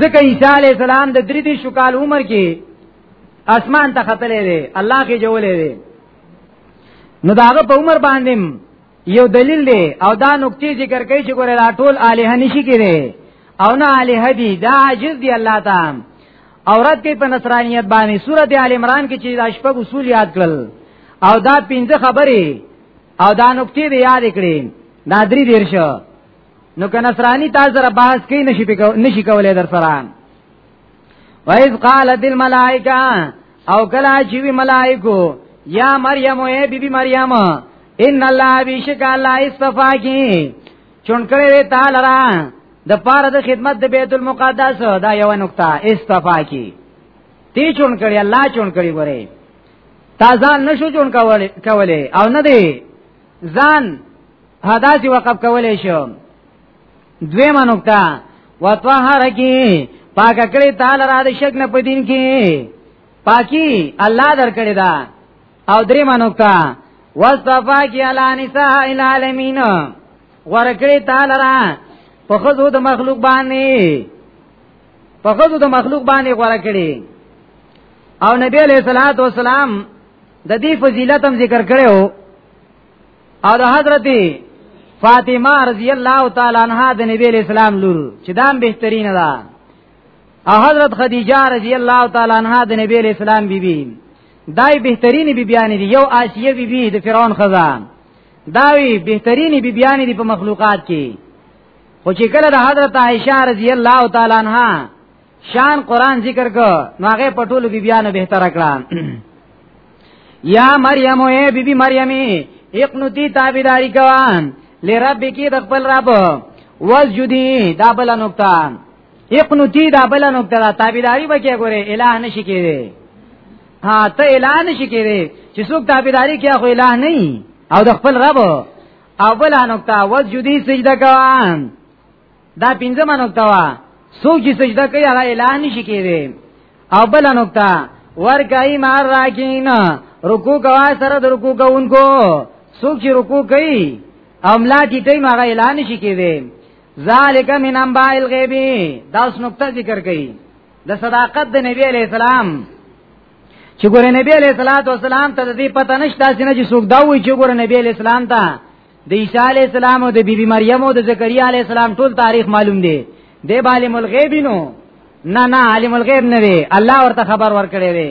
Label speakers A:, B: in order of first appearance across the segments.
A: ځکه عیسی علی السلام د درې دې شکال عمر کې اسمان ته خپلې دي الله کې جوړې دي نو داغه په عمر باندې یو دلیل دی او دا نقطې ذکر کوي چې ګوره دا ټول الہ نشي کېږي او نه الہ دی دا عاجز دی الله تعالی او رد کوي په نصرانیت باندې سورته آل عمران کې چې دا شپږ اصول یاد کړل او دا پنځه خبرې او دا نقطې دی یاد کړې دا درې دیر شو نو که نصرانی تاسو سره بحث کوي نشي پکو نشي کولای در سره وایز قالت الملائکه او کلا چې وی ملائکو یا مریم اے بی بی مریم ان الله بیشک الله استفاقی چون کړی تعالی را د پاره د خدمت د بیت المقدس دا یو نقطه استفاقی تی چون کړی الله چون کړی وره تازه نشو چون کوله او نه دی ځان حداسی وقف کولې شو دوی منوکتا وطهر کی پاک کړی تعالی را د شک نه پدین کی پاکی الله در کړی دا او درې منوکتا واستفا کی علی نساء العالمین ورکړی تعالی را په خزو د مخلوق باندې په خزو د مخلوق باندې غوړه کړي او نبی علیہ الصلوۃ والسلام د دې فضیلت هم ذکر کړو او د حضرت فاطمه رضی الله تعالی عنها د نبی علیہ السلام لور چې دام بهترین ده دا او حضرت خدیجه رضی الله تعالی عنها د نبی علیہ السلام بیبي بی. دای بهترینی بیبیان دي یو آسیه بیبي بی د فرعون خزان داوی بهترینی بیبیان دي په مخلوقات کې خو چې کله د حضرت عائشه رضی الله تعالی عنها شان قران ذکر کو نو هغه پټولو بیبیانو بهتر کړه یا مریم اے بی بی مریمی اقنتی تابیداری کوان لرب کی د خپل رب وسجدی دا بل نقطه یقنوتی دا بل نقطه دا تابعداري بکې ګوره الہ نشي کېږي ها ته الہ نشي کېږي چې څوک تابعداري کوي خو الہ نه او د خپل رب او بل نقطه وجودي سجده کوان دا پنځمه نقطه وا څوک چې سجده کوي هغه الہ نشي کېږي او بل نقطه ورګای مار راکین رکوع کوا سره د رکوع کوونکو څوک چې رکوع کوي او ملا دې ټیم هغه الہ نشي کېږي ذالک من انباء الغیب دا اوس نقطه ذکر کړي د صداقت د نبی علی السلام چې ګوره نبی علی السلام ته د دې پته نشته چې نه چې څوک دا وایي چې ګوره نبی علی السلام ته د عیسی علی السلام او د بیبي مریم او د زکریا علی السلام ټول تاریخ معلوم دی د عالم الغیب نو نه نه عالم الغیب نه دی الله ورته خبر ورکړي دی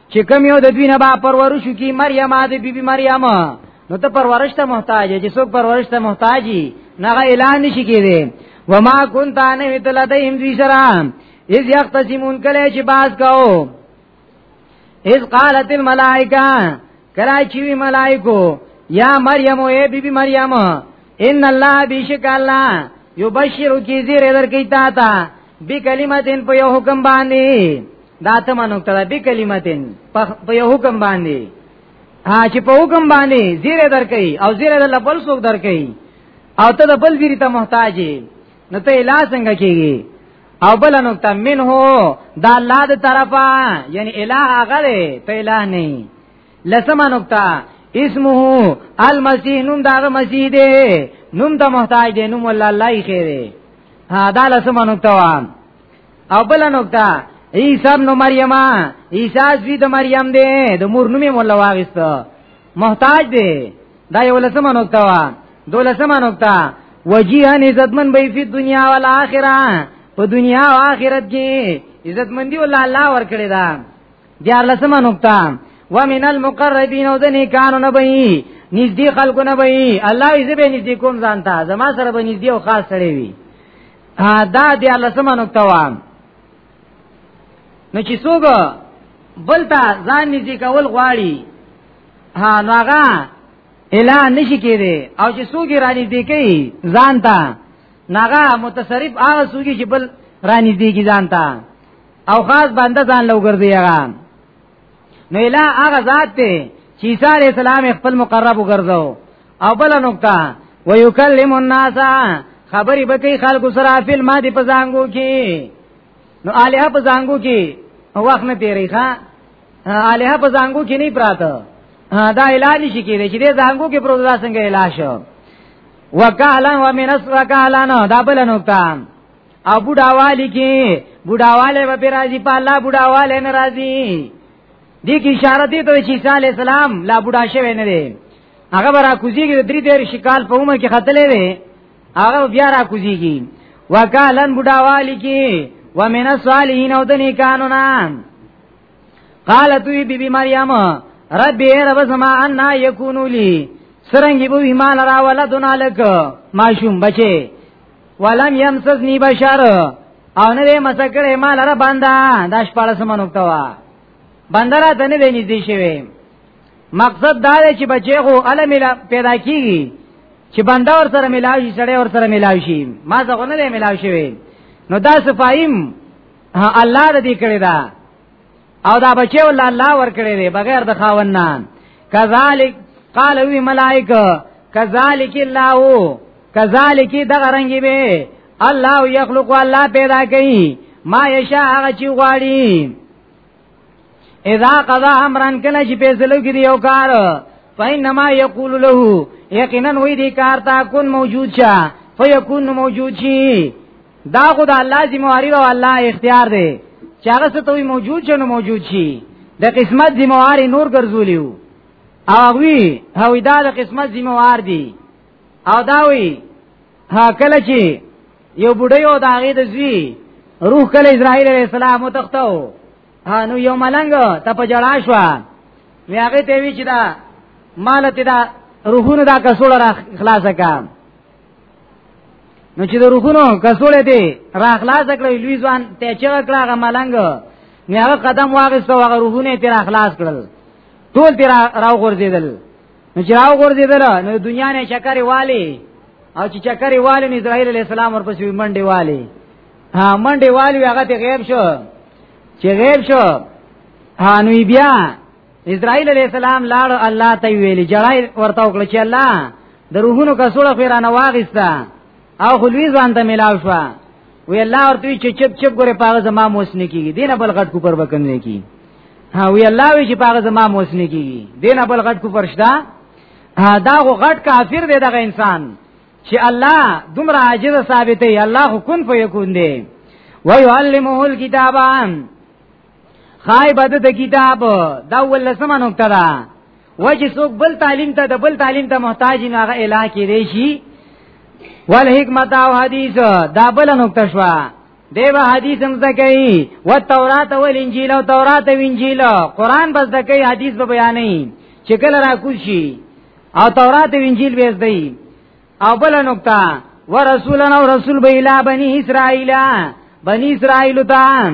A: چې کوم یو د دوی نه با پرورش کی مریم د بیبي بی مریم نو ته پرورش ته محتاج چې څوک پرورش ته محتاجی نه اعلان نشي کېږي وما كنت انا متلدهم ذي شرام اذ يختصمون کله چې باز کاو اذ قالت الملائکه کله چې وی ملائکو یا مریم او ای بیبي مریم ان الله بیشک الله یبشرو کی زیر درکې تا تا بی کلمتین په یو حکم باندې دا ته مونږ ته بی کلمتین په یو حکم باندې ها چې په حکم باندې زیره درکې او زیره د لبل څوک درکې او ته د بل زیری ته محتاج نه ته الا څنګه کیږي او بل نقطه منه دا الله د طرفه یعنی الہ هغه ته الہ نه لسمه نقطه اسمه المسیح نوم داغه مسیح دی نوم ته محتاج دی نوم الله الله یې خیره ها دا لسمه نقطه وا او بل نقطه عیسی ابن مریم عیسی زوی د مریم دی د مور نوم یې مولا واغست محتاج دی دا یو لسمه نقطه وا دولسمه نقطه وجیهن عزتمن به په دنیا او آخرت په دنیا او آخرت کې عزتمندي ول الله ورکړي دا دیار لسمه نقطه ومن المقربین او د نیکانو نه بئی نږدې خلکو نه بئی الله یې زبې نږدې کوم ځان ته زما سره به نږدې او خاص سره وي دا د الله سمه نقطه و نو چې څوګ بلتا ځان نږدې کول غواړي ها نو هغه الا نشي کېده او چې څوګ را نږدې کوي ځان ته ناغه متصرف هغه څوګ چې بل را نږدې کی ځان ته او خاص بنده ځان لو ګرځي هغه نو اله هغه ذات ته چې عیسی علی السلام خپل مقرب وګرځاو او بل نقطه ويكلم الناس خبري بکی خلکو سره فل ما دی پزانګو کې نو اله پزانګو کې وخت نه تیری ښا اله پزانګو کې نه پراته دا اعلان شي کې چې دې زانګو کې پروزا څنګه اعلان شو وکالن ومنس وکالن دا بل نقطه او بډاوالی کې بډاواله به پر راځي په الله بډاواله نه راځي دې کې اشاره دي ته چې عیسی علی السلام لا بډا شوی نه دی هغه برا کوزیږي درې دیر شکال په عمر کې خطلې وي هغه بیا را کوزیږي وکالن بډاوالی کې ومن الصالحین او د نیکانو نام قالت وی بی بی مریم رب ای رب سما ان یکونو لی سرنګي بو ایمان را ولدنا لک ماشوم بچي ولم يمسسني بشر او نه دې مسکړې ما لره بندا دا شپاله سمنوکته وا بندرا ته نه دې نږدې شوی مقصد دا دی چې بچي خو علم پیدا کیږي چې بندا ور سره ملاوي شي سړی ور سره ملاوي شي ما څنګه نه دې ملاوي شوی نو دا صفایم الله دې کړی دا او دا بچي ول الله ور کړی دی بغیر د خاوند نه کذالک قال وی ملائکه کذالک الله کذالک دغه رنگي به الله یخلق الله پیدا کوي ما یشا هغه چې غواړي اذا قضا امرن کله چې فیصله کوي یو کار فینما یقول له یقینا وی دې کار تا کون موجود شه فیکون موجود شي دا خو د الله ذمہ واری او الله اختیار دی چې هغه څه ته موجود شنو موجود شي د قسمت ذمہ واری نور ګرځولیو او وی هو دا د قسمت ذمہ وار دی او دا وی ها کله چې یو بډای او دا غي د زوی روح کله اسرائیل علیہ السلام وتختو نو یو ملنګ ته په جړا شو وی هغه ته وی چې دا مال ته دا روحونه دا کسوړه را خلاصه کام نو چې د روحونو کسوړې دی را خلاص کړې لوی ځوان ته چې کړه هغه ملنګ نه هغه قدم واغسته هغه روحونه ته را خلاص کړل ټول ته راو ورزیدل نو چې راو ورزیدل نو دنیا نه چکرې والی او چې چکرې والی نو اسرائیل علی السلام ورپسې منډې والی ها منډې والی هغه ته غیب شو چې غیب شو ها نو بیا اسرائیل علیہ السلام لاړ الله ته ویل جړای ورته وکړ چې الله د روحونو کسوړه خیرانه واغستا او خلوی ځان ته ملاو شو وی الله ورته چې چپ چپ ګره پاغه زما موسنه کیږي دینه بل غټ کو پر بکن نه کی ها وی الله وی چې پاغه زما موسنه کیږي دینه بل غټ کو پرشدا دا غو غټ کافر دی دغه انسان چې الله دومره عاجز ثابتې الله کن فیکون دی ويعلمه الكتاب خای بده د کتاب دا ولسمه نقطه ده وجه څوک بل تعلیم ته د بل تعلیم ته محتاج نه هغه اعلان کې دی شي ول حکمت او حدیث دا بل نقطه شو دیو حدیث هم زکای و تورات او انجیل او تورات او انجیل قران بس زکای حدیث به بیانې چې کله را کوشي او تورات او انجیل به زدای او بل نقطه ورسولنا ورسول به اله بنی اسرائیل بنی اسرائیل ته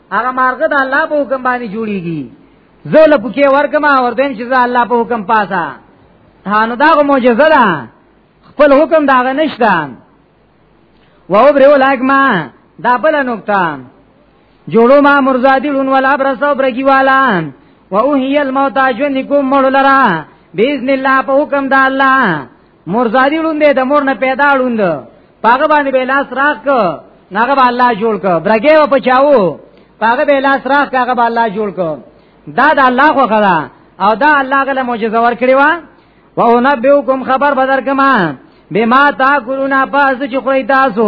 A: هغه مارغه د الله په حکم باندې جوړیږي زه له پکې ورکما ورته چې زه الله په حکم پاسا هانو دا غو معجزه ده خپل حکم داغه نشته و او برو لاګما دا بل نقطه جوړو ما مرزادی لون ولا برسو برګی والا و او هی الموت جن کوم مړ لرا باذن الله په حکم د الله مورزادی ړوند دی د مور نه پیدا ړوند پاګه باندې به لاس راخ کو ناګه به الله جوړ کو برګې و پچاو پاګه به لاس راخ کاګه به الله جوړ کو دا د الله خو خدا او دا الله غله معجزه ور کړی و او نبئکم خبر بدر کما بما تاکلون پس چې خوري تاسو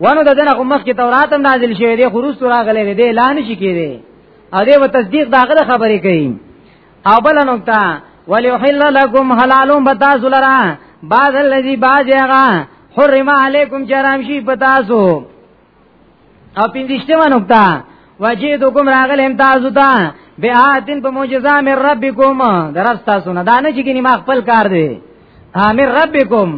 A: ونه د دنه مخ کې تورات هم نازل شوی دی خروج تر غلې دی اعلان شي کېږي او دې و تصدیق داغه خبرې کوي او بل نقطه وليحل لكم حلال بتا سلرا بعض الذي بعض هغه حرم علیکم چرام شي پتا سو او پینځشتمه نقطه وجیدکم راغلم تاسو ته بیاتن په معجزه مې ربکم درستا سونه دا نه چې ګنی ما خپل کار دی امر ربکم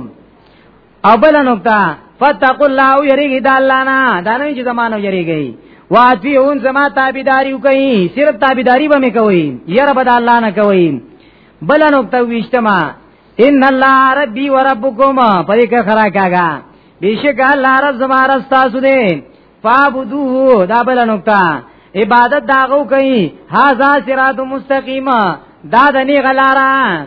A: او بل نقطه فتقوا الله او یریږي د الله نه دا نه چې زمانو یریږي واطیعون زما تابعداري کوي صرف تابعداري به مې کوي یره بد الله نه کوي بل نقطه وشتما ان الله ربي وربكم پدې کې خرا کاګه بیشک الله رب زما رب تاسو دې فعبدوه دا بل نقطه عبادت داغو کوي هاذا صراط مستقیم دا د نه غلاران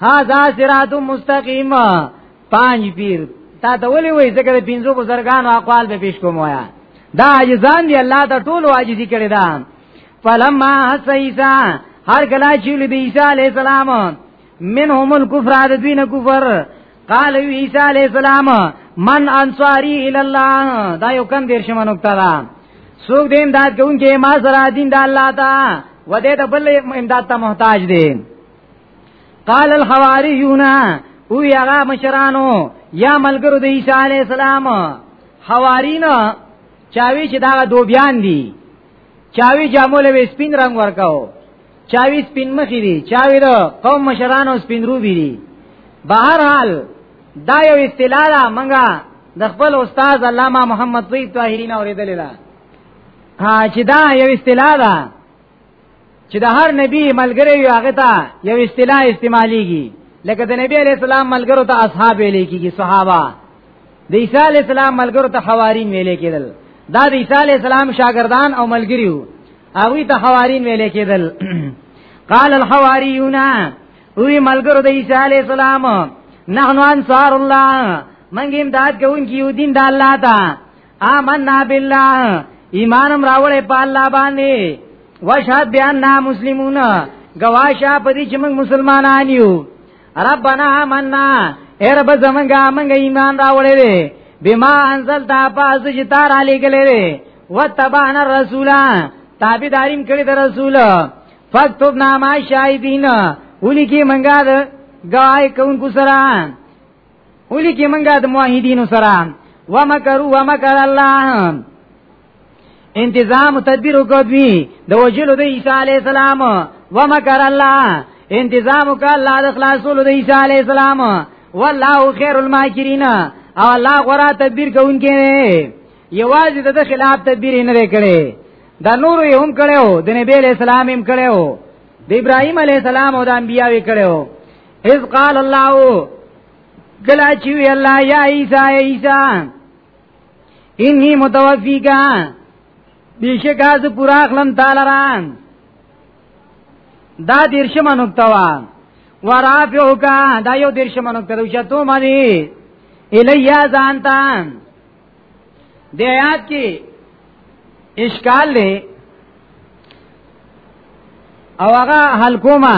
A: هاذا صراط مستقیم پنځ پیر تا ته ولې وای ذکر پینځو بزرګانو اقوال به پیش کوم وایا دا عجزان دی الله ته ټول عاجزی کړی دا فلما حس عیسی هر کله چې لبی عیسی علی السلام منهم الكفر عدد دین کفر قال عیسی علی السلام من انصاری الی الله دا یو کم دیر شمه نقطه ده سوق دین دا کوم کې ما سره دین د الله تا و دې ته بل امداد ته محتاج دي قال الحواریون او یغا مشرانو یا ملګرو د عیسی علی السلام حوارینا چاوی چې دا دوبیان دي چاوی جامول وی سپین رنگ ورکاو چاوی سپین مخی دي چاوی د قوم مشرانو سپین روبی دي بهر حال دا یو اصطلاح ده منګه د خپل استاد علامه محمد طیب طاهری نه اوریدل ده ها چې دا یو اصطلاح ده چې د هر نبی ملګری یو هغه ته یو اصطلاح استعمالیږي لکه د نبی علی السلام ملګرو ته اصحاب ویل کیږي صحابه د عیسی علی السلام ملګرو ته حوارین ویل کېدل دا د عیسی علی السلام شاګردان او ملګری وو هغه ته حوارین ویل کېدل قال الحواریون وی ملګرو د عیسی علی السلام نحنو انصار الله منګیم داد کوونکی یو دین د الله ته آمنا بالله ایمانم راوړې په الله باندې وشهد بیان نا مسلمون گواشه په دې چې موږ مسلمانان یو ربنا آمنا اے رب زمونږه موږ ایمان راوړې دې بما انزل تا پاز چې تار علی ګلې دې وتبعنا الرسولا تابعداریم کړی د رسول فكتب نامه شاهدین ولي کې منګا د گواہی کوونکو سره اولی کې منګه د موحدینو سره ومکروا ومکر الله انتظام تدبیر وکړوي د وجلو د عیسی علی السلام ومکر الله انتظام وکړ الله د خلاصولو د عیسی علی السلام والله خیر الماکرین او الله غره تدبیر کوونکی یوازې د خلاف تدبیر نه کړي دا نور یې هم کړو د نبی له سلام هم کړو د ابراهیم علی السلام او د انبیایو کړو اذ قال الله کلا چې وی الله یا عیسی عیسی انی متوفیکا بیشک از پورا خلم تعالی ران دا دیرشم نقطه وا ورافعوکا دا یو دیرشم نقطه دوشه تو مری الیا زانتا د آیات کې اشکال له او هغه حل کومه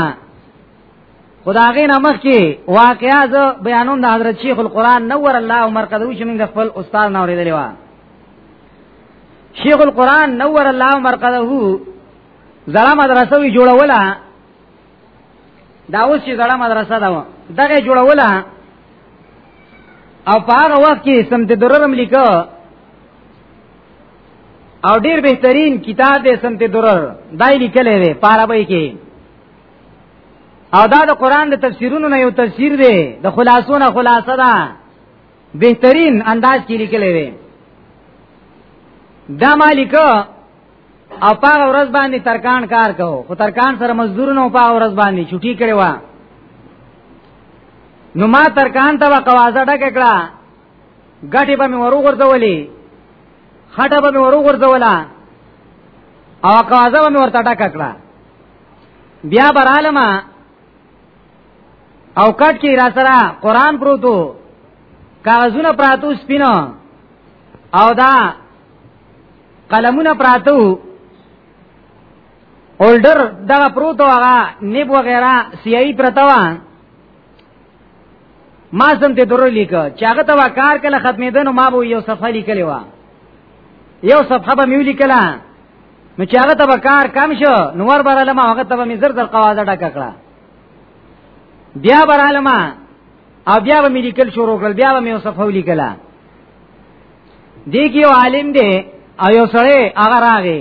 A: خداغه نامخ کې واقعا ز بیانوم د حضرت شیخ القران نور الله عمر قدوی چې موږ خپل استاد نو ورېدلې و شیخ القران نور الله عمر قدوی زړه مدرسه وی جوړوله دا اوس چې زړه مدرسه دا و دغه جوړوله او په هغه وخت کې سمت دررم لیکو او ډیر بهترین کتاب دی سمت درر دای لیکلې وی په عربی کې او دا د قران د تفسیرونو نه یو تفسیر دی د خلاصونه خلاصه ده بهترین انداز کې لیکل دی دا مالک او پاغه ورځ باندې ترکان کار کو خو ترکان سره مزدورونو پاغه ورځ باندې چټي کړي وا نو ما ترکان ته وقوازه ډک کړه غټي به مې ورو ورځولې خټه به مې ورو ورځولا او قوازه به مې ورته ډک کړه بیا برالم او کټ کې را سره قران پروتو کاغذونه پراتو سپینو او دا قلمونه پراتو اولډر دا پروتو هغه نیب وغیرہ سیای پرتاوه ما سم ته درو لیک چې هغه ته کار کله ختمېدنو ما به یو صفه لیکلی و یو صفه به میو لیکله نو چې هغه ته کار کم شو نو ور براله ما هغه ته مې زر زر قواعد ډک کړه بیا براله ما او بیا به میډیکل شروع کړل بیا به مې وصفه ولیکله دی کې یو عالم دی او یو سړی هغه راغی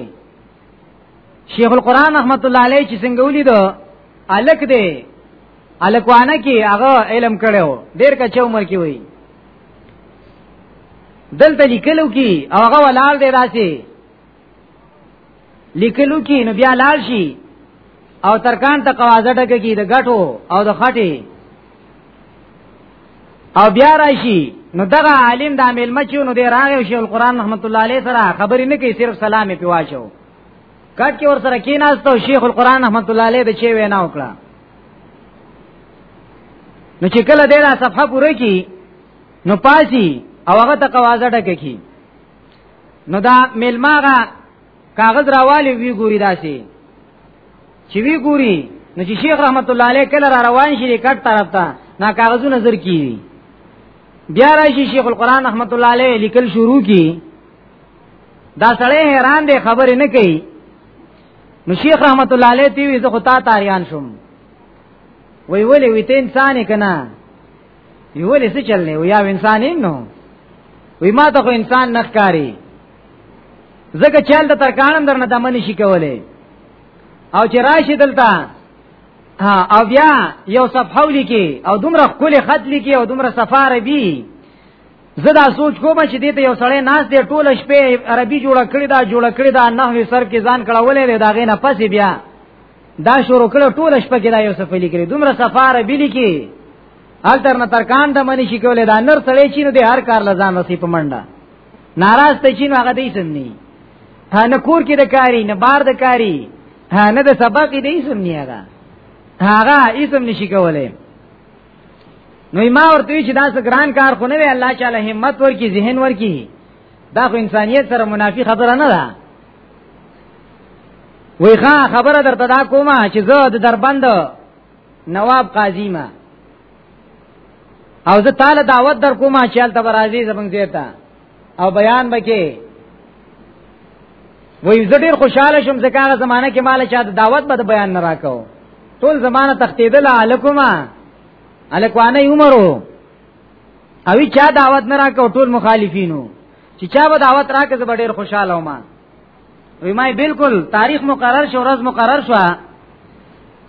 A: شیخ القرآن رحمت الله علیه چې څنګه ولید الک دی الکوانه کې هغه علم کړو ډیر کچ عمر کې وای دلته لیکلو کې هغه ولال دی راسي لیکلو کې نو بیا لال شي او ترکان ته قواعد ټکي د غټو او د خټي او بیا راشي نو دغه عالم د عامل مچو نو دی راغی او شیخ القران رحمت الله علیه سره خبرې نه کوي صرف سلام یې پیواچو کټ کې ور سره کیناستو شیخ القران رحمت الله علیه د چی وینا وکړه نو چې کله دې را صفحه پوره کی نو پاسی او هغه ته قواعد ټکي نو دا ملماغه کاغذ راوالی وی ګوري داسي چې وی ګوري نو چې شیخ رحمت الله علیه کله را روان شي کټ طرف ته نا کاغذو نظر کیږي بیا راشي شیخ القران رحمت الله علیه لیکل شروع کی دا سړی حیران دی خبرې نه کوي نو شیخ رحمت الله علیه تی وی زه خو تا تاریان شوم وی ولی وی ته انسان کنا یولې څه چل نه وي یا انسان نو وی ما ته خو انسان نخکاری زکه چل د ترکانم درنه د منی شي کولې او چې راشي دلته او بیا یو صفحه لیکي او دومره خپل خط لیکي او دومره سفاره بي زه دا سوچ کوم چې دې ته یو سړی ناس دی ټول شپه عربي جوړ کړی دا جوړ کړی دا نه سر کې ځان کړهولې دا غې نه پسې بیا دا شروع کړو ټول شپه کې دا یو صفه لیکلې دومره سفاره بي لیکي حال تر نه ترکان د منی شي کولې دا نر سړی چینو دی هر کار لزان وسی په منډه ناراض ته چینو هغه دی سمني ها نه کور کې د کاری نه بار د کاری ها نه د سبق دی سمني هغه هغه اسم نشي کولې نو ما ورته چې دا څه ګران کار خو نه وی الله تعالی همت ورکی ذهن ورکی دا خو انسانیت سره منافی خبره نه ده وی ښا خبره درته دا کومه چې زه د دربند نواب قاضی ما او زه تعالی دعوت در کومه چې ال تبرازی زمنګ زیتا او بیان بکې وی زه ډیر خوشاله شوم ځکه هغه زمانہ کې مال چا د دعوت به بیان نه راکاو ټول زمانہ تختیدل علیکما الکوانه عمرو او چا دعوت نه راکو ټول مخالفینو چې چا به دعوت راکې زه ډیر خوشاله وم وی ما بالکل تاریخ مقرر شو ورځ مقرر شو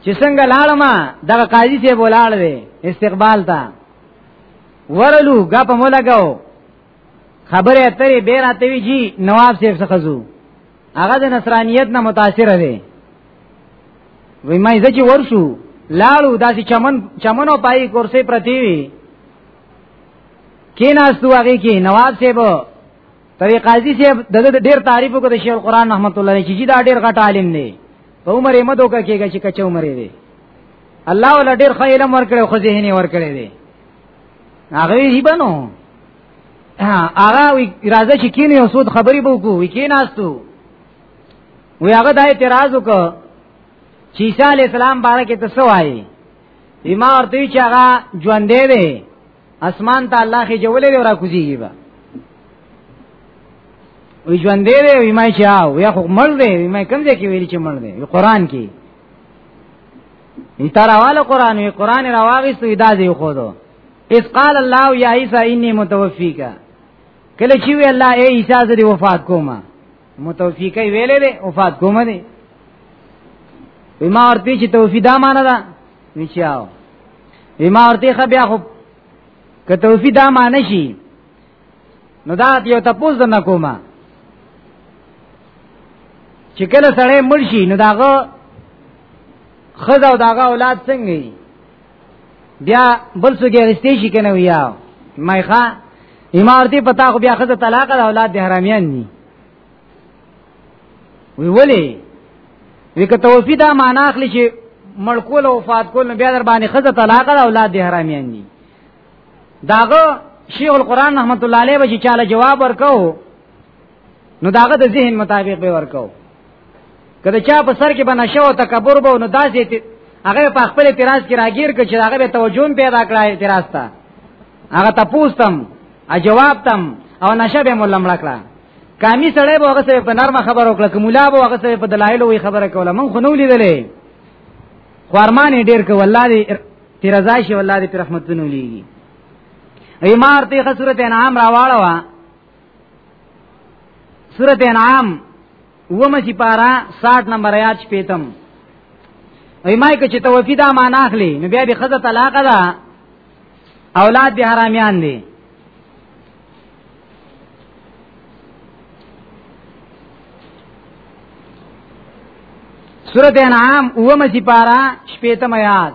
A: چې څنګه لاړم دغه قاضي ته بولاړ دی استقبال تا ورلو غپ مو لګاو خبره اترې به راته وی جی نواب صاحب څخه زو هغه د نصرانیت نه متاثر دی وای ما ځکه ورشو لاړو داسې چمن چمنو پای کورسې پرتی وی کیناستو هغه کې نواب صاحب طریق قاضی صاحب د ډېر تعریف وکړ د شیخ قرآن رحمت الله علیه چې دا ډېر غټ عالم دی په عمر یې مدو کا کېږي چې کچ عمر یې دی الله ولا ډېر خیلم ورکړي خو ذهني ورکړي دی هغه یې بنو هغه وی راځه چې کینې او سود خبرې به وکړو وی کیناستو وی هغه د اعتراض وکړ چې عیسی علی السلام باندې کې تاسو وایي ایما ورته چې هغه ژوند دی اسمان ته الله خې جوړې دی را کوزیږي با وی ژوند دی وی ما چې او یا خو مړ دی وی ما کوم ځای کې ویل چې مړ دی قرآن کې ایتراواله قرآن وی قرآن راواغستو ادا دی خو دو اذ قال الله یا عیسی انی متوفیک کله چې وی الله ای عیسی زری وفات کوم متوفیک ویلې ده وفات کوم دی بما ورته چې توفی دا معنا ده نشاو بما ورته خ بیا خو که توفی دا معنا شي نو دا یو تاسو نه کومه چې کله سړی مرشي نو داغه خزه او داغه اولاد څنګه بیا بل څه کې رښتې شي کنه ویا مې ښا امارتي پتا خو بیا خزه طلاق د اولاد د حرامیان دي وی ولی وی که توفی دا معنا اخلي چې مړکول او وفات کول نو بیا در باندې خزه طلاق د اولاد د حرامیان دي داغه شیخ القران رحمت الله علیه به چې چاله جواب ورکاو نو داغه د ذهن مطابق به ورکو کله چا په سر کې بنشه او تکبر به نو داسې هغه په خپل اعتراض کې راګیر کړي چې هغه به توجه پیدا کړای اعتراض ته هغه تاسو تم ا جواب تم او نشه به مولم لکړه کامی سړی به هغه سره په نرمه خبرو کړه کوملا به هغه سره په دلایل وی خبره کوله من خو نو لیدلې خورمان ډیر کو والله دې تیرزای شي والله دې رحمتونه لیږي ایمار ته خسرت انعام راواړه سورت انعام ومه چې پارا 60 نمبر آیات شپیتم وای مای که چې توفی دا معنا اخلي نو بیا به خزه طلاق ده اولاد به حرامیان دي سورت انعام اوم سی پارا شپیتم آیات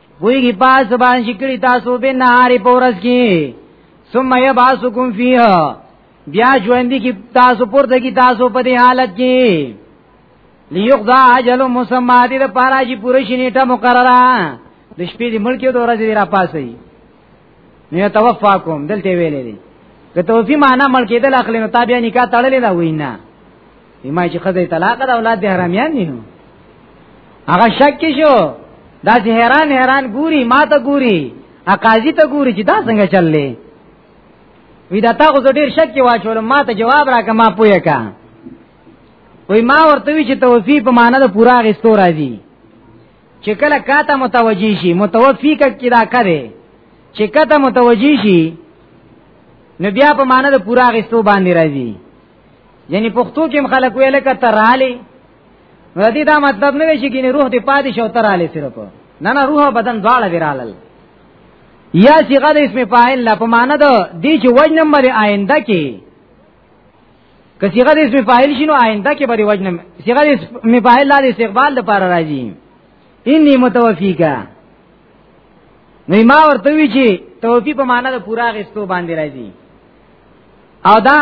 A: ویږي پاس باندې چې کړی تاسو به نهاري پورس کې ثم يبعثكم فيها بیا ژوند کی تاسو پورته کی تاسو په دې حالت کې ليقضى اجل مسمى دې لپاره چې پوره شي نیټه مقرره د شپې د ملک یو ورځې را پاسې نه توفاکم دلته ویلې دي که توفی معنا ملک دې اخلي نو تابع نکاح تړلې دا وینا ایمه چې خزه طلاق دا اولاد دې حرامیان دي نو هغه شک کې شو دا چې حیران حیران ګوري ما ته ګوري اقاضي ته ګوري چې دا څنګه چللې وی دا تا خو ډیر شک کې واچول ما ته جواب راکړه ما پوهه کا وی ما ورته وی چې توفی په معنا د پورا غستو راځي چې کله کاته متوجی شي متوفی کړه دا کړي چې کاته متوجی شي نو بیا په معنا د پورا غستو باندې راځي یعنی پښتو کې خلک ویل کته رالی ردی دا مطلب نه وی چې ګینه روح دی پاتې شو تر رالی صرف نه نه روح بدن دواړه ورالل یا صيغه د اسم فاعل لا په معنا ده دی چې وجه نمبر آینده کې که صيغه د اسم فاعل شنو آینده کې بری وجه نمبر صيغه د اسم فاعل لا د استقبال لپاره راځي انی متوفیکا نو ما ورته وی چې توفی په معنا د پورا غستو باندې راځي او دا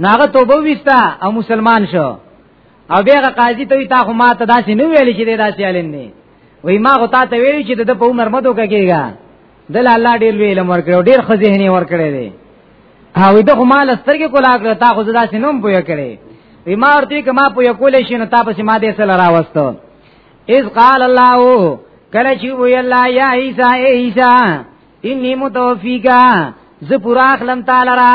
A: ناغه توبه وستا او مسلمان شو او بیا قاضي ته تا خو ما ته داسې نه ویل چې داسې علم دی وای ما غو تا ته ویل چې د په عمر مدو کېږي دل الله ډیر وی علم ورکړو ډیر خزهنی ورکړی دی او د خو مال سترګې کولا کړ تا خو داسې نوم پوهه کړی وی ما ورته کما پوهه کولې شنو تا پسې ما دې سره راوستو اذ قال الله کله چې وی الله یا عیسی عیسی انی متوفیکا ز پورا خلم تعالی را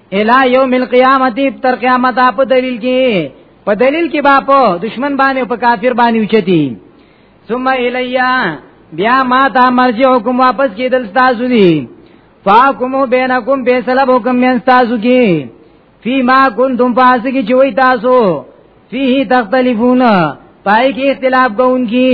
A: الی یوم القیامت تر قیامت په دلیل کې په دلیل کې با په دشمن باندې په کافر باندې اوچتی ثم الیا بیا ما تا مرجعکم واپس کیدل تاسو دی فاکمو بینکم بیسلب حکم من تاسو کی فی ما کنتم پاس کی چوی تاسو فیه تختلفون پای کی اختلاف گون کی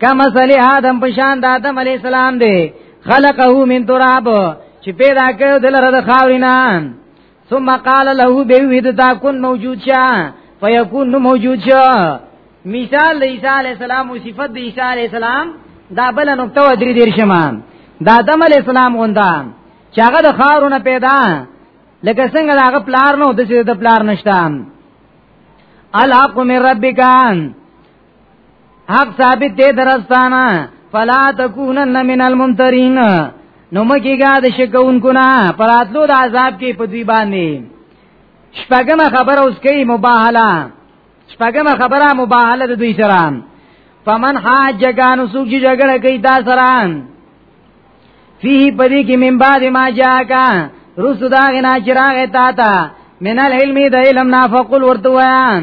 A: کما صلی آدم پشان د آدم علی السلام دی خلقه من تراب چې پیدا کړو د لره د خاورینا ثم قال له به وید تا کن موجود شا فیکون موجود شا مثال د عیسی علی السلام او صفت د عیسی علی السلام دا بل نقطه و درې دیر شمان د آدم علی السلام غوندا چې هغه د خارونه پیدا لکه څنګه هغه پلار نو د دې د پلار نشته الحق من ربکان حق ثابت دې درستانه فلا تکونن من الممترین نو مکیګه د شکونکو نه پراتلو د عذاب کې په دوی باندې شپږم خبره اوس کوي مباهله شپږم خبره مباهله د دوی سره فمن حاج جگانو سوق چې جګړه کوي دا سره فيه پدې کې من بعد ما جاءکا رسو دا غنا چراغ تا تا من العلم د علم نافقل ورته ویان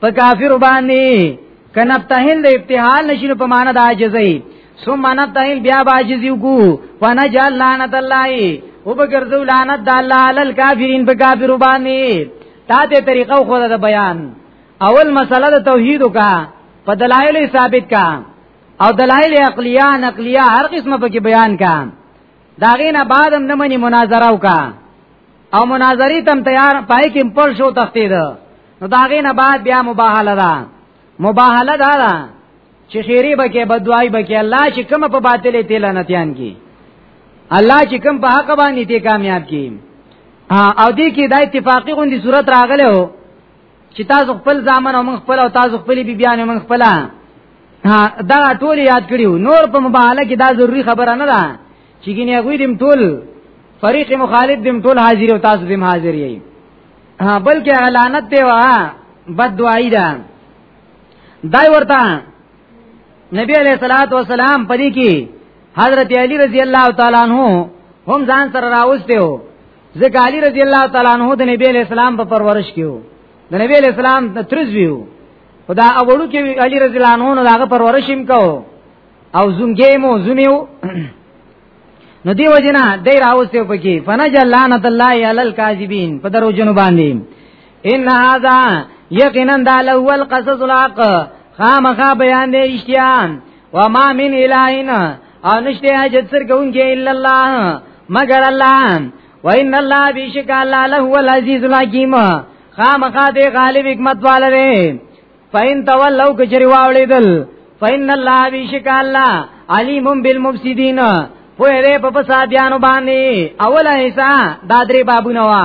A: په کافر باندې کنه تهل د ابتحال نشینو په معنا د عاجزۍ ثم نتهل بیا باجزیو کو ونجعل لعنت الله او بګرځو لعنت د الله علی الکافرین په کافر باندې تا ته طریقه خو د بیان اول مسله د توحید کا په دلایل ثابت کا او دلایل عقلیه نقلیه هر قسمه په بیان کا داغینه بعدم نه منی مناظره وکا او مناظری تم تیار پای کې پړ شو تختید نو دا غې نه بعد بیا مباهله ده مباهله ده دا چې خیری بکې بدوای بکې الله چې کوم په باطل ته لعنتيان کی الله چې کوم په حق باندې ته کامیاب کی او دې کې دا اتفاقی غوندي صورت راغله هو چې تاسو خپل ځامن او من خپل او تاسو خپل بی بیان من خپل دا ټول یاد کړیو نور په مباهله کې دا ضروری خبره نه ده چې ګینه هغه دیم ټول فریق مخالف دیم ټول حاضر او تاسو دیم حاضر یی ها بلکې اعلانت دی وا بد دعای ده دای ورته نبی علیہ الصلوۃ والسلام پدې کې حضرت علی رضی الله تعالی عنہ هم ځان سره راوسته و ځکه علی رضی الله تعالی عنہ د نبی علیہ السلام په پرورش کې و د نبی علیہ السلام ترز ویو خدا اولو کې علی رضی الله عنه نو هغه پرورشم کو او زونګې مو زونیو نو دی وجنا دای راوسته پکې فنجل لعنت الله علی الکاذبین په درو جنو باندې ان هاذا یقینا دا الاول قصص الحق خامخا بیان دی اشتیان و ما من الہین او نشته حاجت سر کوونکی الا الله مگر الله و ان الله بیشک الله له العزیز الحکیم خامخا دی غالب حکمت والے فین تولو کجری واولیدل فین الله بیشک الله علیم بالمفسدین په دې په فسادیانو باندې اوله حصہ دا درې بابونه وا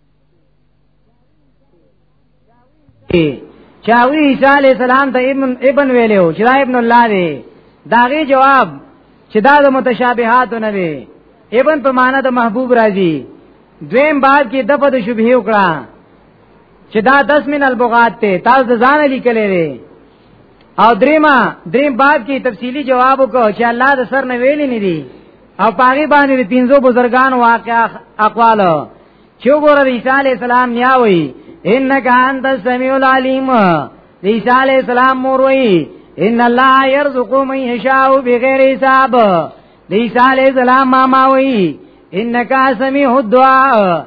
A: چاوی عیسی علی السلام ته ابن ابن ویلو چې دا ابن الله دی داغي جواب چې دا د متشابهات نه وي ابن په معنا د محبوب راځي دویم باب کې دغه د شبهه وکړه چې دا 10 من البغات ته تاسو ځان لیکلې او دریما دریم باب کې تفصیلی جواب وکړو چې الله د سر نه ویلې نه دي او پاغي باندې د پینځو بزرگان واقعا اقوال چې ګوره د عیسی علی السلام نیا وی انک انت السمیع العلیم د عیسی علی السلام مور وی ان الله يرزق من يشاء بغیر حساب د عیسی علی السلام ماما وی انک سمیع الدعاء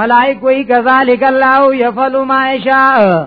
A: ملائک وی کذالک الله یفعل ما یشاء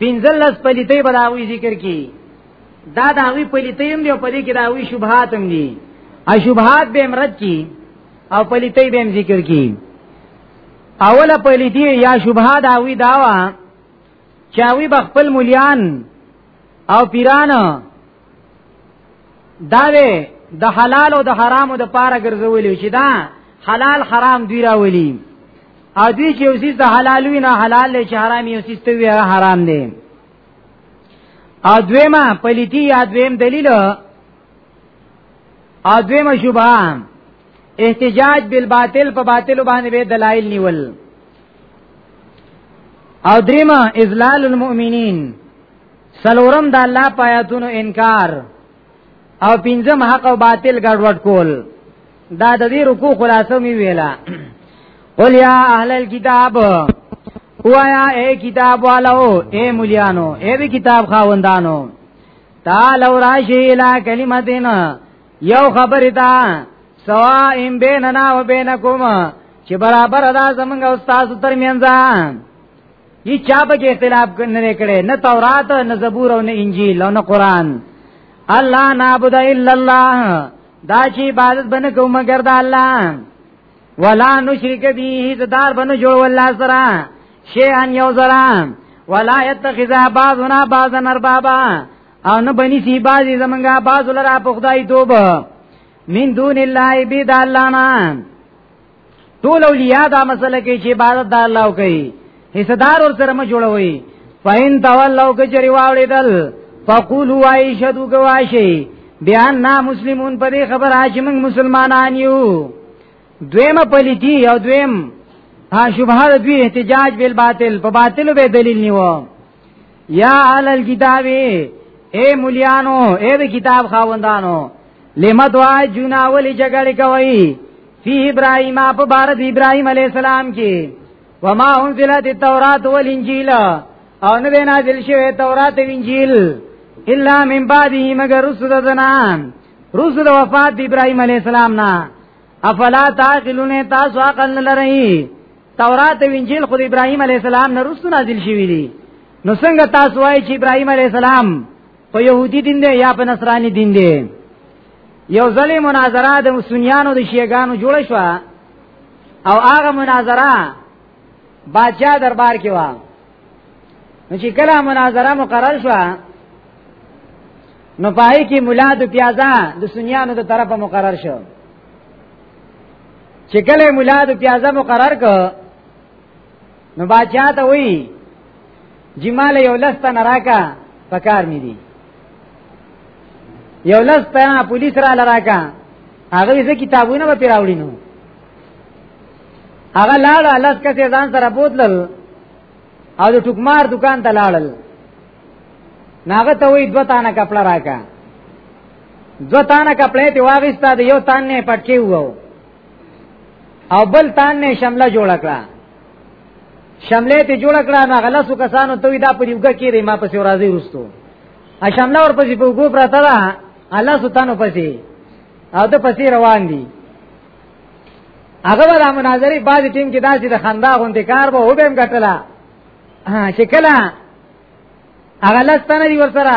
A: پنځلس پلیتې به دا وی ذکر کی دا دا وی پلیتې هم دی او پدې کې دا وی شبهات هم دي ا شبهات به مرد کی او پلیتې به ذکر کی اوله پلیتې یا شبهه دا وی داوا چاوی بخپل مليان او پیران داوی د حلال او د حرامو د پاره ګرځولې چې دا حلال حرام دوی راولي او دوی چې اوسې د حلال وی نه حلال له حرام یې اوسې ته وی حرام دی او دویما پلیتی یا دویم دلیل او دویما شوبه احتجاج بالباطل په باطل باندې به دلایل نیول او دریما اذلال المؤمنین سلورم د الله پایاتونو انکار او پنځم حق او باطل ګډوډ کول دا د دې رکو خلاصو می ویلا قل یا اهل الكتاب وایا اے کتاب والو اے مليانو اے وی کتاب خاوندانو تعالو راشی الى کلمتین یو خبر تا سواء بیننا و بینکم چې برابر ادا زمنګ او تاسو ترمنځ یی چا په کې اختلاف نه کړي نه تورات نه زبور او نه انجیل او نه قران الله نعبد الا الله دا چې عبادت بنه کو مگر د الله ولا نشرک به دار بنه جوړ والله سره شی ان یو زرا ولا يتخذ بعضنا بعضا اربابا او نه بنی سی بازی زمنګا باز لرا په خدای توب من دون الله بيد الله نه ټول اولیاء دا مسله کې چې عبادت د الله کوي حصدار ور سره م جوړوي فین تولوا کجری واوړیدل فقولوا وایشدو گواشی بیان نا مسلمون په دې خبر چې موږ مسلمانان یو دویمه پلیتی او دویم ها شبهه دوی احتجاج بل باطل په باطل به دلیل نیو یا اهل الكتاب اے مليانو اے د کتاب خاوندانو لمد وا جنا ولی جګړه کوي فی ابراهیم په بار د ابراهیم علی السلام کې وما انزلت التوراۃ والانجیل او نه دی نازل شوی تورات او انجیل الا من بعده مگر رسول زنان رسول وفات ابراهیم علی السلام نه افلا تعقلون تاسو عقل لرئ تورات او انجیل خو ابراهیم علی السلام نه رسو نازل شوی دی نو څنګه تاسو وایي چې ابراهیم علی السلام په يهودي دین دی یا په نصراني دین دی یو ځلې مناظره د سنیانو د شیعاګانو جوړ شو او هغه مناظره بادشاہ دربار کې و نو چې کله مناظره مقرر شو نو پای کې مولا د پیازا د سنیانو د طرفه مقرر شو چې کله مولا د پیازه مقرر ک نو باچا ته وی جمال یو لسته نراکا پکار می دی یو لسته پولیس را لراکا هغه یې کتابونه به پیراوړي نو هغه لاړ لس کته ځان سره بوتل او د ټوکمار دکان ته لاړل ناغه ته وی دو تانه کپڑا راکا دو تانه کپڑا ته واغستا د یو تان نه پټکی وو او بل تان نه شمله جوړ کړه شمله ته جوړ کړه ما غلسو کسانو ته دا په یوګه کې ما په سیو راځي رستو ا شمله ور پسې په ګو پراته ده الله سبحانه پسې او د پسې روان دي هغه د مناظرې بعد ټیم کې داسې د خندا غونډې کار به وبم غټلا ها چې کله هغه لستانه دی ورسره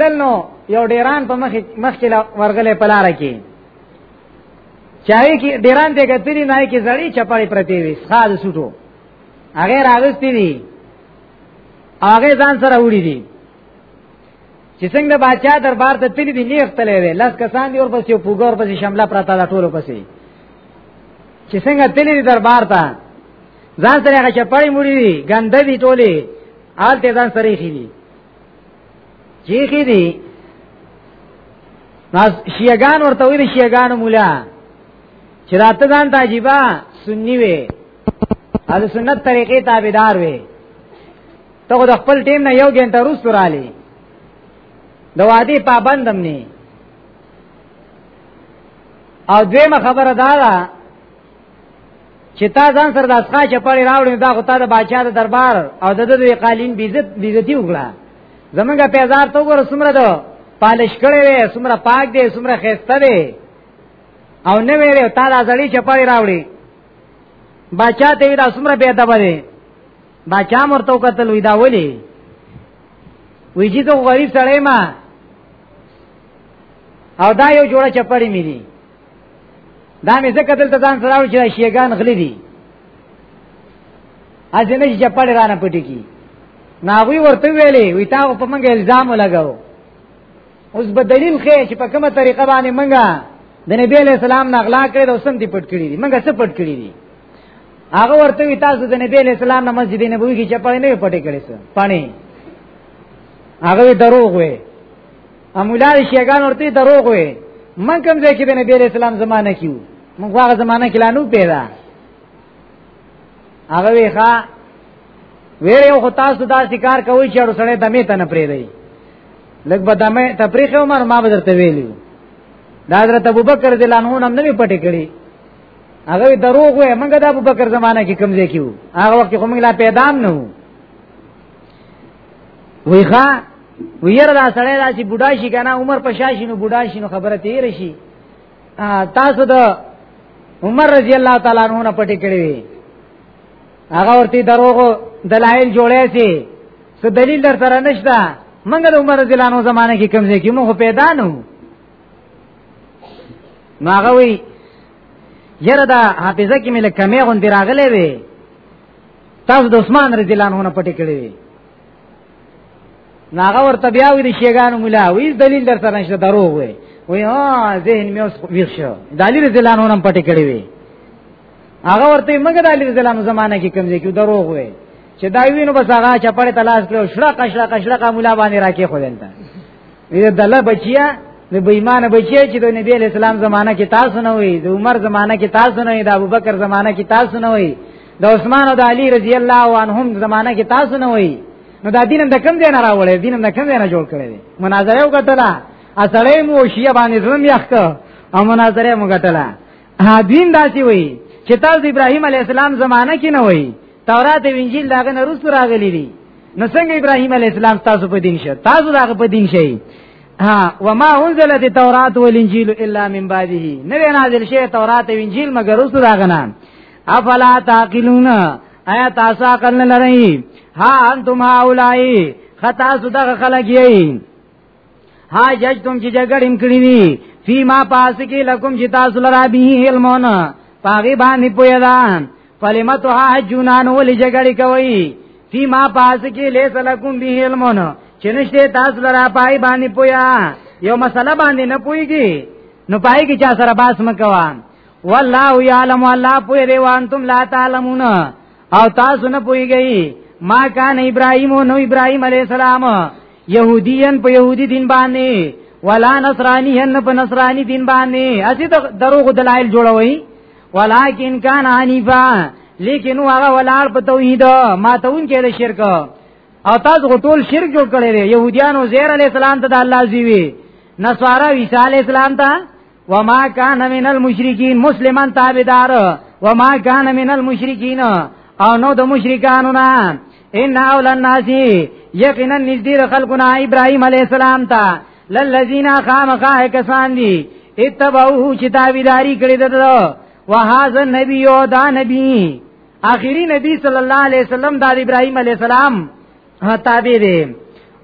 A: لنو یو ډیران په مخ مخ کې ورغلې پلار کې چاوي کې ډیران دې کتلی نه کې زړی چپړې پرتی وي خاص سټو هغه راغستی دي هغه ځان سره وړي دي چې څنګه بادشاہ دربار ته تللی دی نیخ تللی وی لس کسان دی اور پسې پوګه اور پسې شمله پراته دا ټولو پسې چې څنګه تللی دی دربار ته ځان سره هغه چپړی مړی دی ګنده دی ټولی آلته ځان سره خې دی چې خې دی ناز شیعگان ورته وی دی شیعگان مولا چې راته ځان ته عجیبا سنی وی اهل سنت طریقې تابعدار وی ته خو د خپل ټیم نه یو ګنټه وروسته رالی د وادي پابندم نه او دویمه خبره دا ده چې تا ځان سره د اسخا چپړې راوړې دا خو تا د بادشاہ د دربار او د دوی قالین بیزت بیزتی وکړه زمونږه پیزار ته وګوره څومره ده پالش کړی دی څومره پاک دی څومره خسته دی او نه ویلې تا د ازړی چپړې راوړې بادشاہ ته دا څومره بے ادب دی با چا مرته قتل وی دا ولی وی چې ته غریب سړی ما او دا یو جوړه چپړی مې دي دا مې زه قتل ته ځان سره چې شیګان غلي دي اځنه چې چپړی رانه پټی کی ناغوی ورته ویلې وی تا په منګه الزام لګاو اوس به دلیل خې چې په کومه طریقه باندې منګه د نبی علی السلام نغلا کړې او سم دي پټ کړې دي منګه څه پټ کړې دي هغه ورته وی تاسو د نبی له سلام نه مسجد نبوي کې چپړې نه پټې کړې سو پانی هغه دروغ وې امولار شیګان ورته دروغ وې من کوم ځای کې د نبی له سلام زمانه کیو موږ هغه زمانه کې لانو پیدا هغه وی ښا ویره یو خو تاسو دا شکار کوي چې ور سره دمه ته نه پرې دی لګ به دمه تفریخ عمر ما بدرته ویلو دا حضرت ابوبکر رضی الله عنه هم نه پټې کړې هغه دروغ وې موږ د ابو بکر زمانہ کې کمزې کیو هغه وخت خو موږ لا پیدام نه وو ویخه ویره دا سړی دا چې بوډا شي کنه عمر په شاشي نو بوډا شي نو خبره تیر شي تاسو د عمر رضی الله تعالی عنہ نه پټی کړی وی هغه ورته دروغ دلایل جوړې سي څه دلیل در سره نشته منګه د عمر رضی الله عنه زمانه کې کمزې کې مو پیدا نه نو هغه وی یره دا حافظه کې مې لکه مې غون دی راغلې وي تاسو د عثمان رضی الله عنه پټې کړې وي ناغه ورته بیا وی د شیګانو مولا وی دلیل در سره نشته درو وي وی ها ذهن مې اوس ویښ شو دالی رضی الله عنه هم پټې کړې وي هغه ورته مګر دالی رضی الله عنه زمانہ کې کم ځای کې درو وي چې دا وینو بس هغه چپړې تلاش کړو شړه قشړه قشړه مولا باندې راکې خو دلته دې دله بچیا د بېمانه بچی چې د نبی اسلام زمانہ کې تاسو نه وي د عمر زمانہ کې تاسو نه وي د ابوبکر زمانہ کې تاسو نه وي د عثمان او د علی رضی الله عنهم زمانہ کې تاسو نه وي نو دا دین د کم دی نه راوړی دین د کم دی نه جوړ کړی دی مناظره وکړه اصلې مو شیعه باندې زم یخته او مناظره مو غټله ها دین دا چې وای چې تاسو ابراهیم علی السلام زمانہ کې نه وای تورات او انجیل داغه نه رسو راغلی دي نو څنګه ابراهیم علی السلام تاسو په دین شه تاسو داغه په دین شئ ها وما انزلت التوراۃ والانجیل الا من بعده نه نازل شوی تورات او انجیل مگر رسو داغه نه افلا تعقلون آیا تاسو عقل نه لرئ ها انتم هؤلاء خطا سو دغه خلک یې ها جج تم چې جګړې کړې وی فی ما پاس کې لکم چې تاسو لرا به علمون پاغي باندې پویا دا فلمت ها جنان ول جګړې کوي فی ما پاس کې لیس لکم به علمون چې نشته تاسو لرا پای باندې پویا یو مسله باندې نه پويږي نو پای کې چا سره باس مکوا والله یعلم الله پوی دی وانتم لا تعلمون او تاسو نه پويږئ ما کان ابراهیم نو ابراهیم علی السلام يهوديان په يهودي دین باندې ولا نصرانيان په نصراني دین باندې اسی دروغ دلایل جوړوي ولکن کان حنیفا لیکن هغه ولار په توحید ما تون کې له شرک او تاسو ټول شرک جوړ کړی دی يهوديانو زهر عليه السلام ته د الله زیوی نصارا عیسی عليه السلام ته وما کان من المشرکین مسلمان تابعدار وما کان من المشرکین او نو د مشرکانو نه ان اول الناس یقینا نذیر خلقنا ابراهیم علی السلام تا للذین خامخا کسان دی اتبعوه چې تابعداري کړی دته وهذا النبی او دا نبی اخیری نبی صلی الله علیه وسلم د ابراهیم علیه السلام تابع دی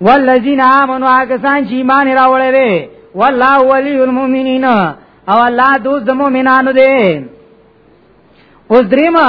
A: والذین آمنوا کسان چې ایمان راوړل دي والله ولی المؤمنین او الله دوست د مؤمنانو دی اوس دریمه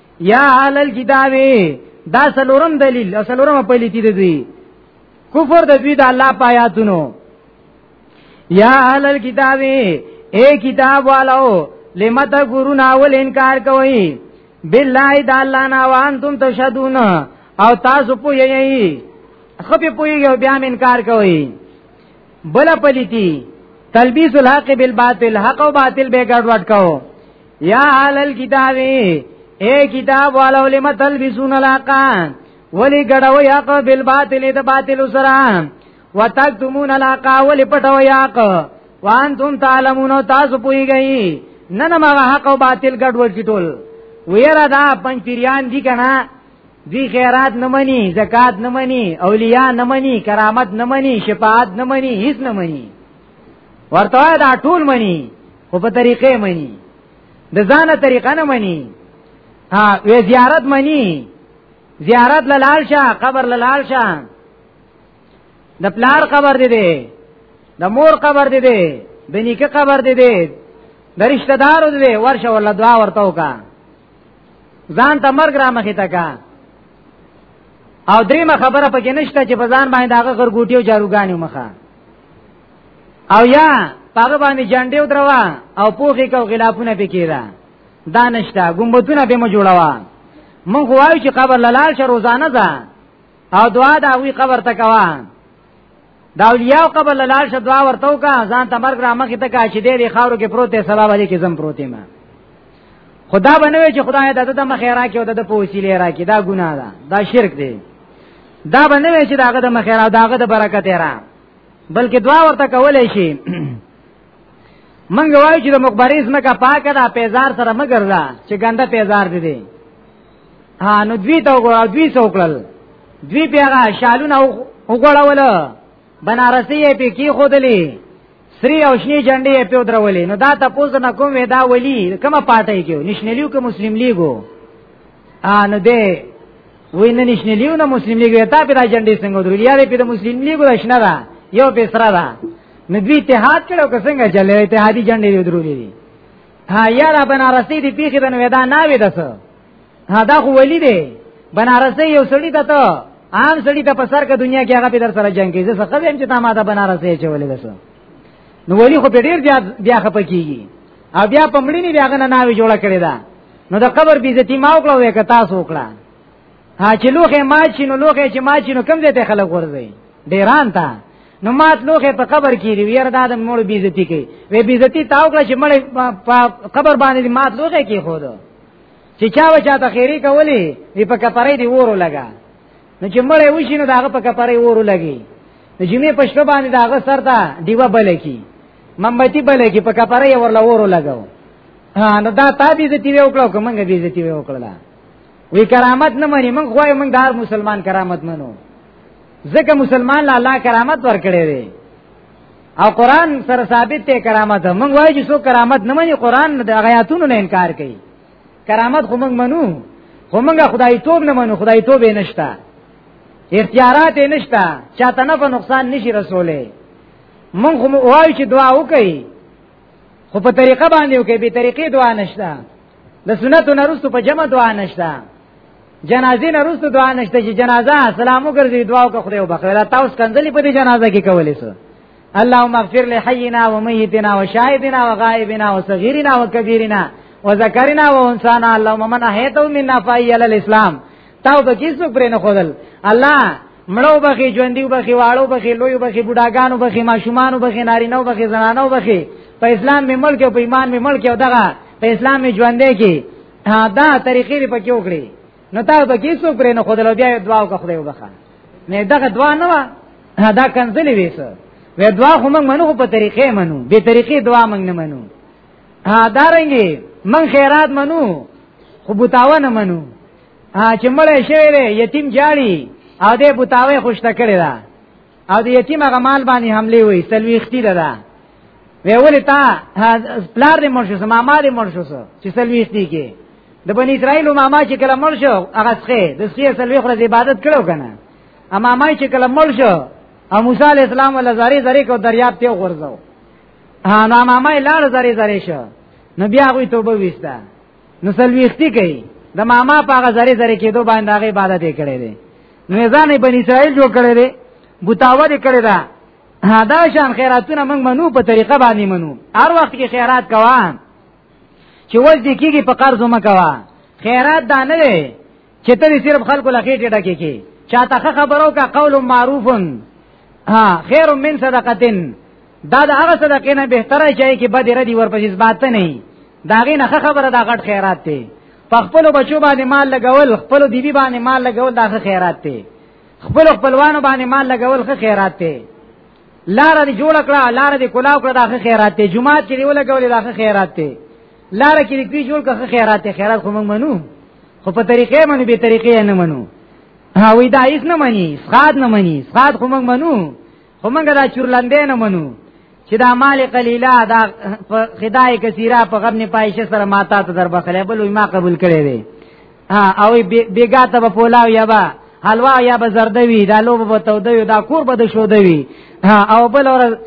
A: یا اهل الكتاب دا سلورم دلیل او سلورم په لیتی دی کفر د دوی د الله پایاتونو یا اهل الكتاب اے کتاب والو لما تکفرون اول انکار کوي بالله د الله نه وانتم تشهدون او تاسو په یی خپې پویږي بیا انکار کوي بل پلیتی تلبیس الحق بالباطل حق او باطل به ګډوډ کوي یا اهل الكتاب اے کتاب والو لم تلبسون الاقا ولی گڑو یاق بالباطل د باطل سرا وتکتمون الاقا ولی پټو یاق وانتم تعلمون تاسو پوی گئی نن ما حق او باطل گډ ور کیټول ویرا دا پنځ پیریان دي کنه دی خیرات نه مني زکات نه مني اولیاء نه مني کرامت نه مني شفاعت نه مني هیڅ نه مني ورته دا ټول مني خو په طریقې مني د ځانه طریقه نه مني ها وی زیارت مني زیارت لال شاه قبر لال شاه د پلار قبر دی دی د مور قبر دی دی د نیکه قبر دی دی د رشتہ دارو دی ورشه ولا دعا ورته وکا ځان ته مرګ را مخې تا کا او دریمه خبره پکې نشته چې په ځان باندې داغه غرګوټیو جاروګانیو مخه او یا هغه باندې جنډې ودروا او پوخې کو غلافونه پکې را دانشتا ګمبتونه به مو جوړوا مونږ وایو چې قبر لاله شه روزانه ځه او دعا دا وی قبر ته کوا دا اولیاء قبر لاله شه دعا ورته وکا ځان ته مرګ را مخې ته کا چې دې خاورو کې پروت سلام علیکم زم پروت ما خدا بنوي چې خدای دته د مخې را کې او د په وسیله را کې دا ګناه ده دا شرک دی دا بنوي چې داغه د مخې را داغه د برکت را بلکې دعا ورته کولای شي منګ وایو چې د مخبریز مکه پاکه ده پیزار سره مګر ده چې ګنده پیزار دي دي ها نو دوی ته وګوره دوی څوکړل دوی بیا شالونه وګړول بنارسي یې په کې خودلې سری او شنی جنډې یې په درولې نو دا تاسو نه کوم ودا ولی کومه پارټي کې نشنلیو کې مسلم لیګو ا نو دې وای نه نشنه لیو نه مسلم لیګ ته په دا جنډې څنګه درو یار په د مسلم لیګ راشنه دا یو په سره دا نو دوی اتحاد کړو که څنګه چلې اتحادی جنډې دی درو دی ها یار بنارسي دی پیخي بن ودا نه وې دس ها دا خو ولی دی بنارسي یو سړی ته ته عام سړی ته په سر کې دنیا کې هغه په در سره جنگ کوي زه څه خبرم چې تا ما ته بنارسي چولې دس نو ولی خو په ډیر بیا بیا خپکیږي او بیا پمړی نه بیا غنه ناوي جوړه کړی دا نو د قبر بیزتی ما وکړه وې که تاسو وکړه ها چې لوخه ما چې نو لوخه چې ما چې نو کم دې ته خلک ورځي ډیران ته نو مات لوخه په قبر کې دی ویر دا د مور بیزتی کوي وې بیزتی تا وکړه چې مړ په قبر باندې مات لوخه کې خو دو چې چا و چا ته خیری کولی دی په کپرې دی ورو لگا نو چې مړ وشي نو داغه په کپرې ورو لګي نو چې می پښپ باندې داغه سر ته دیوا بل کی ممبتی بل کی په کپرې ورلا ورو لګاو نو دا تا بی عزتی وکړو که مونږ بی عزتی وکړه وی کرامت نه منی مونږ خوای مونږ دار مسلمان کرامت منو ځکه مسلمان لا الله کرامت ورکړي دی او قران سره ثابت ته کرامت مونږ وای چې سو کرامت نه منی قران د غیاتونو نه انکار کوي کرامت خو مونږ منو خو مونږ خدای توب نه منو خدای توب یې نشتا اختیارات یې نشتا چاته نه په نقصان نشي رسوله مونږ وای چې دعا وکړي خو په طریقه باندې وکي به طریقې دعا نشته د سنتو نرستو په جمع دعا نشته جنازې نرستو دعا نشته چې جنازه سلامو ګرځي دعا وکړه خدای وبخښه تاسو کنځلې په دې جنازه کې کولې سو اللهم اغفر لحينا وميتنا وشاهدنا وغائبنا وصغيرنا وكبيرنا وذكرنا وانسانا اللهم من احيته منا فايل الاسلام تاو بکیسو پر نه خودل الله مړو بخي ژوندۍ بخي واړو بخي لوی بخي بډاګانو بخي ماشومانو بخي نارینو بخي زنانو بخي په اسلام می ملک او په ایمان می ملک او دغه په اسلام می ژوندې کی دا طریقې په کې وکړي نو تا به کې څوک پرې نه خدل بیا دعا وکړه خدای وبخا نه دغه دعا نه وا دا کنځلې وېسه وې دعا خو موږ منو په طریقې منو به طریقې دعا موږ نه منو ها دارنګي من خیرات منو خو بوتاوه نه منو ها چې مړ شوی دی یتیم جاړي او دې بوتاوي خوشته کړی دا او دې یتیم هغه مال باندې حمله وي سلويختی ده دا وی ولې تا پلار دې مړ شو سم ماما دې مړ شو چې سلويختی کې د بنی اسرائیل ماما چې کله مړ شو هغه څخه د سخی سلوي خو عبادت کړو کنه اما ما چې کله مړ شو او موسی علی السلام ول زری زری کو دریاب ته غورځو ها نو ماما لار زری زری شو نو بیا غوی توبه وستا نو سلويختی کوي د ماما په هغه ذره ذره کېدو باندې هغه عبادت یې کړی دی نو ځان یې بنی اسرائیل جوړ کړی دی بوتاوه دې کړی دا دا شان خیراتونه موږ منو په طریقه باندې منو هر وخت کې خیرات کوه چې وځ دې کېږي په قرض مکوه خیرات دا نه دی چې ته صرف خلکو لخېټه ډکې کې چاته خبرو کا قول معروفن ها خیر من صدقتن دا د هغه صدقې نه بهتره شي چې بد ردی ورپسې ځبات نه دا غي نه خبره دا غټ خیرات دی په خپل بچو باندې مال لګول خپل دیوی باندې مال لګول دا خیرات دی خپل خپلوانو باندې مال لګول خه خیرات دی لار دې جوړ کړه لار دې کلاو کړه دا خه خیرات دی جمعه کې دی ولګول دا خه خیرات دی لار کې دې جوړ کړه خیرات خیرات خو موږ منو خو په طریقې باندې به طریقې نه منو ها وې دا هیڅ نه مني سخاد نه مني سخاد خو موږ منو خو موږ دا چورلندې نه منو چې دا مال قلیلا دا خدای کثیره په غبن پایشه سره ماتا ته در بخله بل ما قبول کړي وي او بیګا ته په پولاو یا با حلوا یا به زردوی دا لوب به تودوی دا کور به د شودوی او بل اور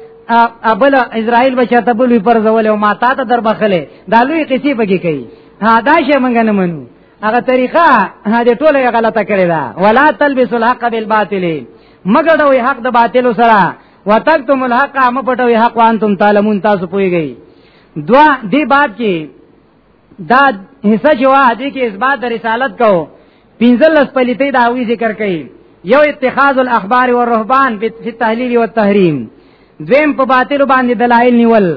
A: ابل اسرائیل به چاته بلوی پر زول او ما تا ته در بخله دا لوی قصې پکې کوي ها دا شی مونږ نه منو هغه طریقه هغه ټوله غلطه کړی دا ولا تلبسوا الحق بالباطل مګر دوی حق د باطل سره وتکتم الحق ام پټوي حق وانتم تعلمون تاسو پويږئ دوا دی باب کې دا حصہ چې وا دې کې اثبات د رسالت کو پنځل لس پلیتې دا وی ذکر کړي یو اتخاذ الاخبار والرهبان په تحلیل او تحریم دویم په باطل باندې دلایل نیول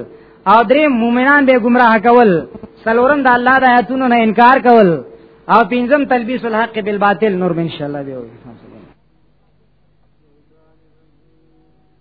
A: او دریم مؤمنان به گمراه کول سلورم د الله د آیاتونو نه انکار کول او پنځم تلبیس الحق بالباطل نور ان شاء الله به
B: وي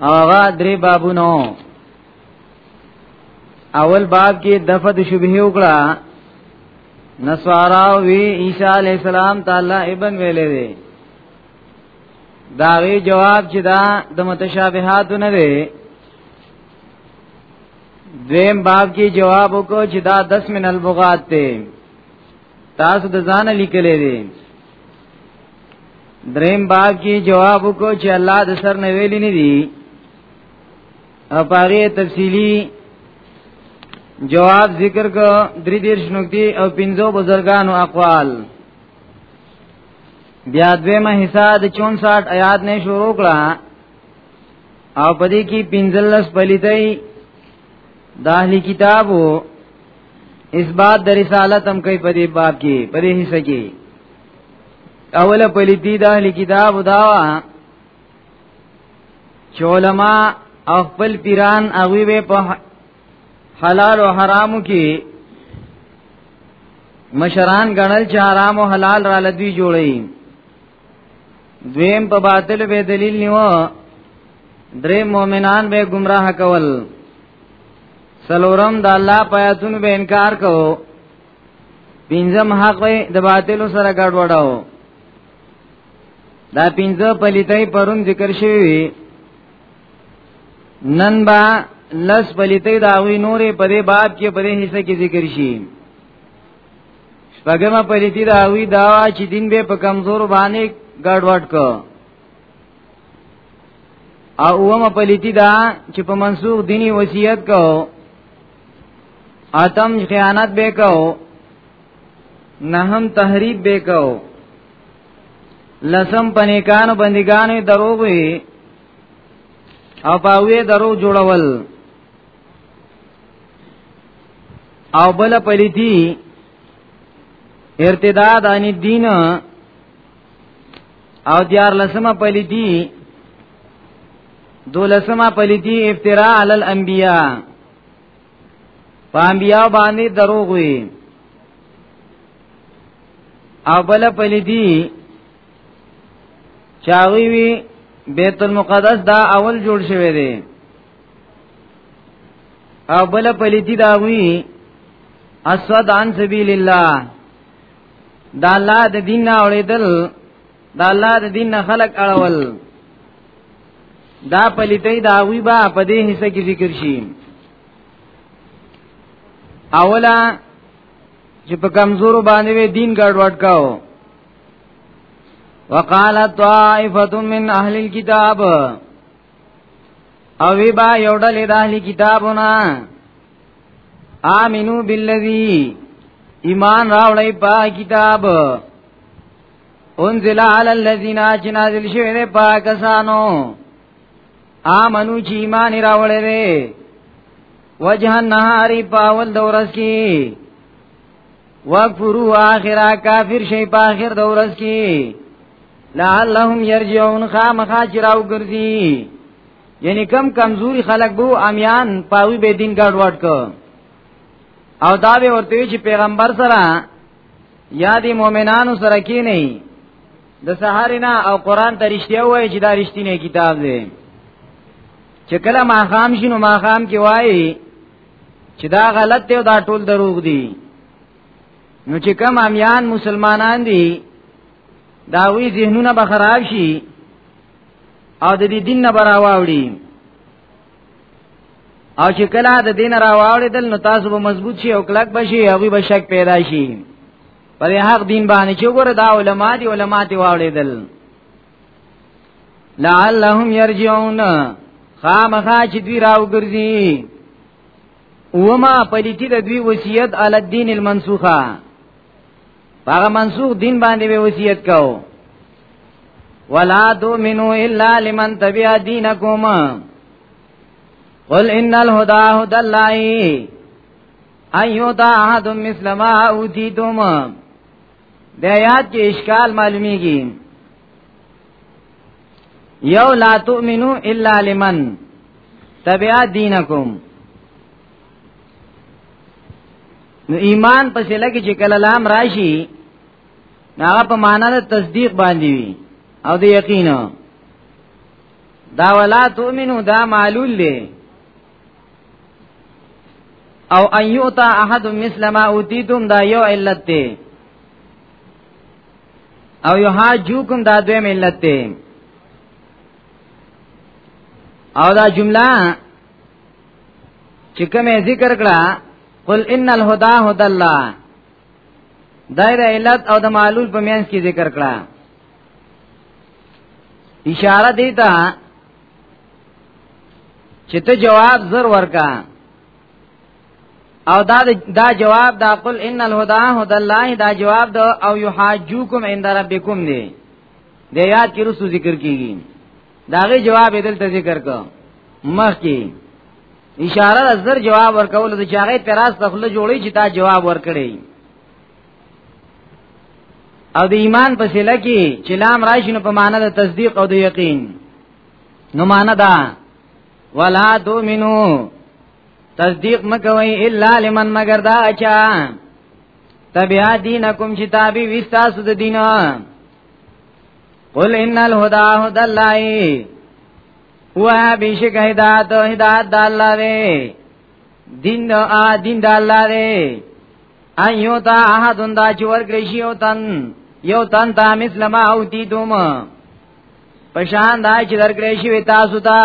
B: هغه درې بابونو اول باب کې دفد شبهه وکړه نسوارا وی عیسی علی السلام تعالی ابن ویلې دی داغي جواب چې دا د متشابهات نه دی دویم باب کې جواب وکړو چې دا 10 من البغات ته تاسو د ځان لیکلې دي دریم باب کې جواب کو چې الله د سر نه ویلې نه دي او پاره تفصیلی جواب ذکر کو درې دیرش نقطې او پنځو بزرګانو اقوال بیا دویمه حصہ د 64 آیات نه شروع کړه او پدې کې پنځلس پلیتای د اهلی کتابو اثبات د رسالت هم کوي په دې باب کې په دې حصہ کې اوله پلیتی د اهلی کتابو دا چولما او خپل پیران هغه به په حلال او حرامو کې مشران غنل چې حرام او حلال را لدوی جوړي دویم په باطل به دلیل نیو درې مؤمنان به گمراه کول سلورم د الله پیاتونو به انکار کوو پینځم حق وي د باطل سره ګډ وډاو دا پینځه پلیتای پرون ذکر شوی نن با لس پلیتای داوی نورې په دې باب کې په دې حصہ کې ذکر شي شپږمه پلیتی دا وی دا چې دین به په کمزور باندې ګډوډ کو او اومه پلیتی دا چې په منسوخ دینی وصیت کو اتم خیانت به کو نهم تحریب به کو لسم پنیکان بندگان دروغ وی او پاوی درو جوړول او بل پلیتی ارتداد عن الدین او دیار لسمه پلیتی دولسمه پلیتی افتراء علی الانبیاء پامبیا باندې دروغ وی او بل پلیدی چاوی وی بیت المقدس دا اول جوړ شوی دی او بل پلیتی دا وی اسود عن سبیل الله دا الله د دین نه اوریدل دا الله د دین نه خلق اړول دا پلیتی دا وی با په دې حصہ کې ذکر شي اولا چې په کمزورو باندې وی دین ګډوډ کاو وقال طائفه من اهل الكتاب او وی با یو ډلې د اهلی کتابونه امنو بالذی ایمان راوړی په کتاب انزل علی الذین اجنازل شوی ده پاکستانو امنو چې ایمان راوړی دی وجه النهاری پاول دورس کی وکفرو آخرا کافر شي په آخر د ورځ کې لعلهم يرجعون خامخا چراو ګرځي یعنی کم کمزوري خلک بو امیان پاوی به دین ګډ وډ کو او دا به ورته چې پیغمبر سره یا دی مؤمنانو سره کې نه د سهارینا او قران ته رښتیا وایي چې دا رښتینی کتاب دی چې کله ما خام شینو ما خام کې وایي چې دا غلط دی او دا ټول دروغ دي نو چې کم امیان مسلمانان دي دا وی ذهنونه به خراب شي او د دې دین نه براواوړي او چې کله د دین راواوړي دل نو تاسو به مضبوط شي او کلک بشي هغه به شک پیدا شي پر حق دین باندې چې ګوره دا علما دي علما دي واوړي دل لعلهم يرجعون خامخا چې دوی راو ګرځي وما پلیتی د دوی وصیت علی الدین المنسوخه هغه منسوخ دین باندې به وصیت کو ولا تؤمنوا الا لمن تبع دینکم قل ان الهدى هدى الله ايوتا احد مثل ما اوتیتم د آیات کې اشکال معلومیږي یو لا تؤمنو الا لمن تبع دینکم نو ایمان پسې لګي چې کله لام راشي هغه په معنا د تصدیق باندې وي او د یقین دا ولا تؤمنو دا معلول دی او ان یؤتا احد مثل ما اوتیتم دا یو علت دی او یو حاجوکم دا دویم علت دی او دا جمله چې کومه ذکر کړه قل ان الهدى هدى الله دایره علت او د معلول په میانس کې ذکر کړه اشاره دی ته چې ته جواب زر ورکا او دا دا جواب دا قل ان الهدى هدى الله دا جواب دا او يحاجوكم عند ربكم دی د یاد کې رسو ذکر کیږي داغه جواب دلته ذکر کو مخ کې اشاره زر جواب ورکول د چاغې پراس تخله جوړی چې تا جواب ورکړي او د ایمان په سله کې چې لام راشي نو په معنا د تصدیق او د یقین نو معنا دا ولا تؤمنو تصدیق مکوئ الا لمن مگر دا اچا تبع دینکم چې تابع وستاسو د دین قل ان الهدى هدى الله هو بشک هدایت هدایت د الله دی دین د دین د الله دی ان یو تا احد دا چې ورکړی شي یو تن یو تن تا مثل ما او دی دوم پشان دا چې درکړی شي تاسو ته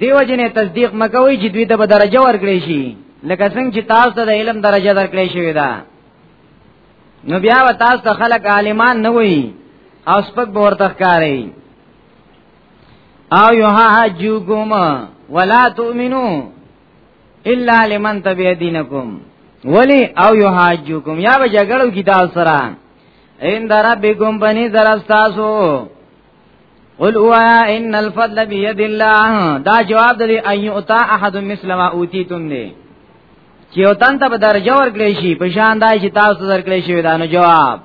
B: دیو جنې تصدیق مکوي چې دوی ته به درجه ورکړی شي لکه څنګه چې تاسو ته د علم درجه درکړی شوی دا نو بیا و تاسو ته خلق عالمان نه وي او سپک به ورته ښکاري او یو حاجو ګوم ولا تؤمنو الا لمن تبع دینکم ولی او یحاجوکم یا به جګړو کی تاسو سره ان دربکم بنی درستاسو قل اوایا ان الفضل بيد الله دا جواب دی ايو اتا احد مثل ما اوتیتم دی چې او تن ته به درجه ورکړې شي په شان دای چې تاسو درکړې شي دا نو جواب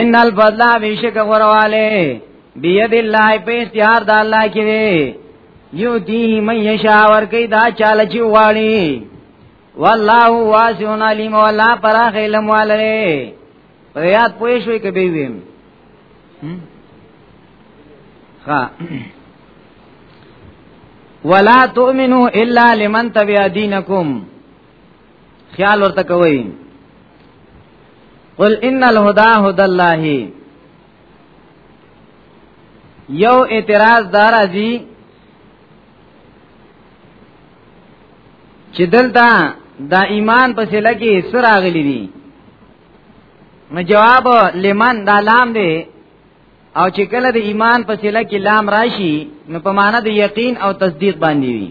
B: ان الفضل بیشک غرواله بيد الله په اختیار د الله کې دی یو دی من یشا ور کوي دا چاله چې واړي والله واسع علیم ولا پراخ علم والره په یاد پوه شوي کې به ویم ها ولا تؤمنو الا لمن تبع دینکم خیال ورته کوي قل ان الهدى هدى الله یو اعتراض دار ازي چې دلته دا ایمان په سله کې سر اغلی دي نو جواب لمن دا لام دی او چې کله د ایمان په سله کې لام راشي نو په معنا د یقین او تصدیق باندې وي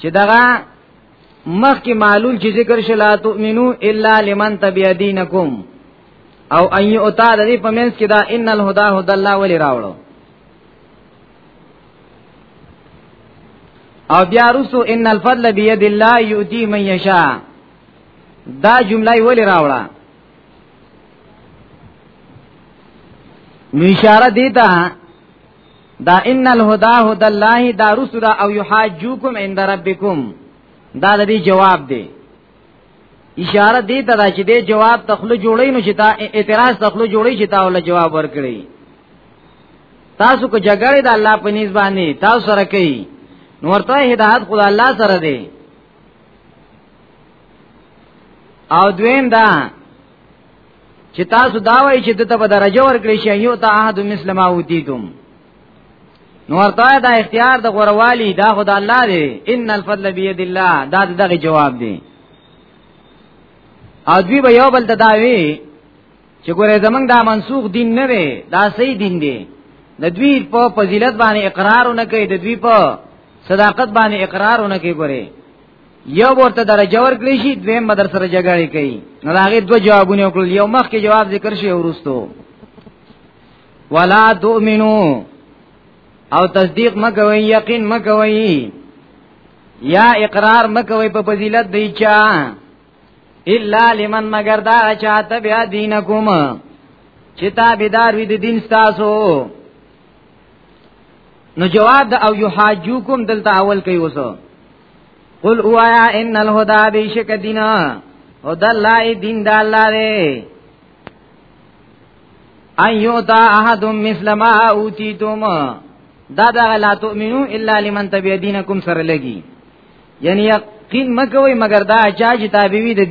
B: چې دغه مخکې معلول چې ذکر شلا تؤمنو الا لمن تبع دینکم او ان یؤتا د دې پمنس کې دا ان الهدى هدى الله ولي راوړو او بیا رسو ان الفضل بيد الله يؤتي من يشاء دا جمله ولي راوړه نو اشاره دیتا دا ان الهدى هدى الله دا رسول او يحاجوكم عند ربكم دا د دې جواب دی اشاره دی ته دا چې دې جواب تخلو جوړی نو چې تا اعتراض تخلو جوړی چې تا ول جواب ورکړي تاسو کو جګړه د الله په نيز باندې تاسو سره کوي نو ورته هدایت خدا الله سره دی او دویم دا چې تاسو دا وایي چې دته په درجه ورکړی شي یو ته احد مسلمه او دیتم نو ورته دا اختیار د غوروالی دا خود الله دی ان الفضل بيد الله دا دغه جواب دی او دوی به یو بل تداوی چې ګوره زمنګ دا منسوخ دین نه دی دا صحیح دین دی د دوی په فضیلت باندې اقرار نه کوي د دوی په صداقت باندې اقرار نه کوي ګوره یو ورته درجه ورکړي شي دویم بدر سره جګړه کوي نو هغه دوه جوابونه وکړل یو مخ کې جواب ذکر شي ورستو ولا تؤمنو او تصدیق مکوي یقین مکوي یا اقرار مکوي په فضیلت دی چا الا لمن مگر دا چا تبع دینکم چې تابعدار وي د دین تاسو نو جواب د او یحاجوکم دلته اول کوي وسو قل اوایا ان الهدى بشک دینا هدى الله دین د الله دی ایوتا احد مثل ما اوتیتم دا دا لا تؤمنو الا لمن تبع دینکم سره لګي یعنی یقین مکوئ مگر دا چا چې تابعوی د